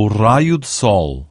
o raio de sol.